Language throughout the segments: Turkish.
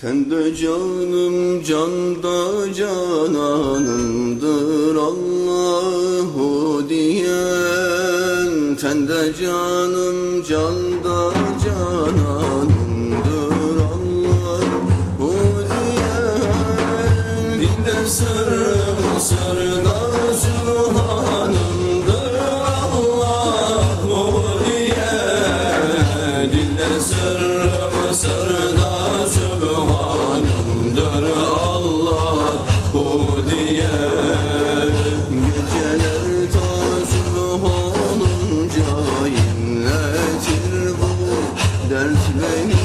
Sen de canım canda cananımdır Allahu diyen. Sen de canım canda cananımdır Allahu diyen. Dilde sırrım sırda sübhanımdır Allahu diyen. Dilde sırrım sırda sübhanımdır dert beni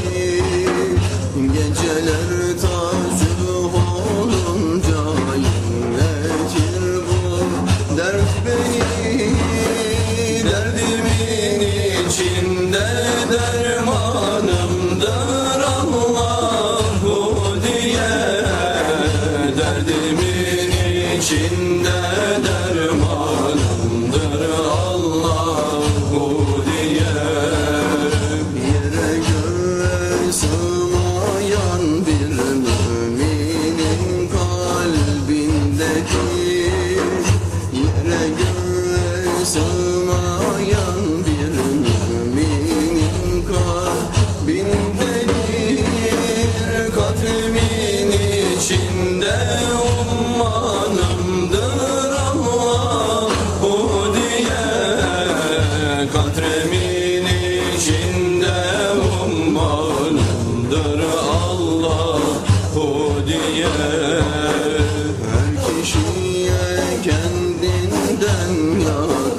Geceler tazı olunca inletir bu dert beni. Derdimin içinde dermanımdır Allahu diye. Derdimin içinde dermanımdır sığmayan bir müminin kalbindedir Kadrimin içinde ummanımdır Allahu diye Kadrimin içinde ummanımdır Allahu diye Her kişiye kendinden yakın